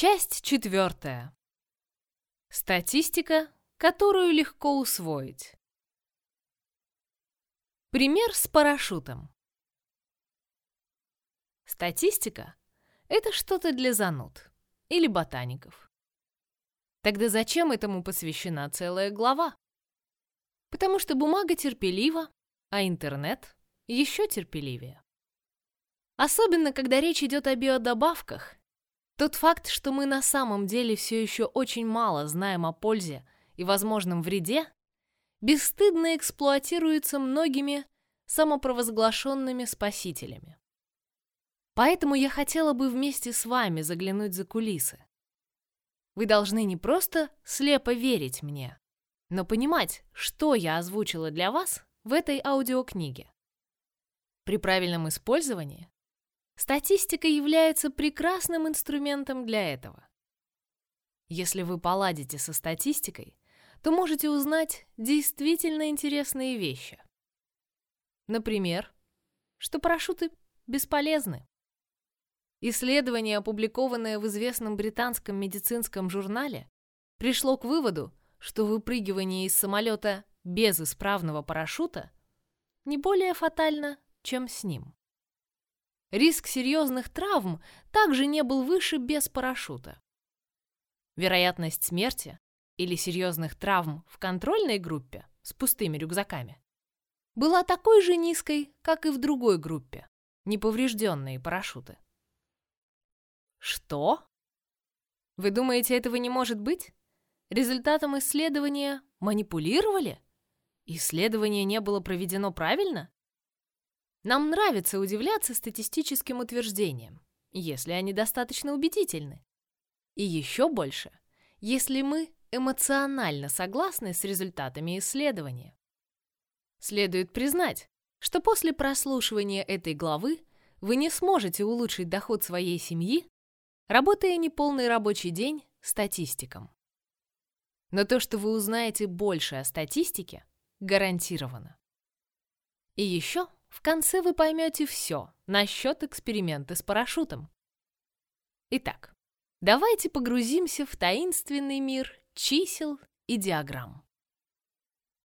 Часть четвертая. Статистика, которую легко усвоить. Пример с парашютом. Статистика — это что-то для зануд или ботаников. Тогда зачем этому посвящена целая глава? Потому что бумага терпелива, а интернет еще терпеливее. Особенно, когда речь идет о биодобавках. Тот факт, что мы на самом деле все еще очень мало знаем о пользе и возможном вреде, бесстыдно эксплуатируется многими самопровозглашенными спасителями. Поэтому я хотела бы вместе с вами заглянуть за кулисы. Вы должны не просто слепо верить мне, но понимать, что я озвучила для вас в этой аудиокниге. При правильном использовании статистика является прекрасным инструментом для этого. Если вы поладите со статистикой, то можете узнать действительно интересные вещи. Например, что парашюты бесполезны. Исследование, опубликованное в известном британском медицинском журнале, пришло к выводу, что выпрыгивание из самолета без исправного парашюта не более фатально, чем с ним. Риск серьезных травм также не был выше без парашюта. Вероятность смерти или серьезных травм в контрольной группе с пустыми рюкзаками была такой же низкой, как и в другой группе, неповрежденные парашюты. Что? Вы думаете, этого не может быть? Результатом исследования манипулировали? Исследование не было проведено правильно? Нам нравится удивляться статистическим утверждениям, если они достаточно убедительны. И еще больше, если мы эмоционально согласны с результатами исследования. Следует признать, что после прослушивания этой главы вы не сможете улучшить доход своей семьи, работая неполный рабочий день статистиком. Но то, что вы узнаете больше о статистике, гарантировано. И еще в конце вы поймете все насчет эксперимента с парашютом. Итак, давайте погрузимся в таинственный мир чисел и диаграмм.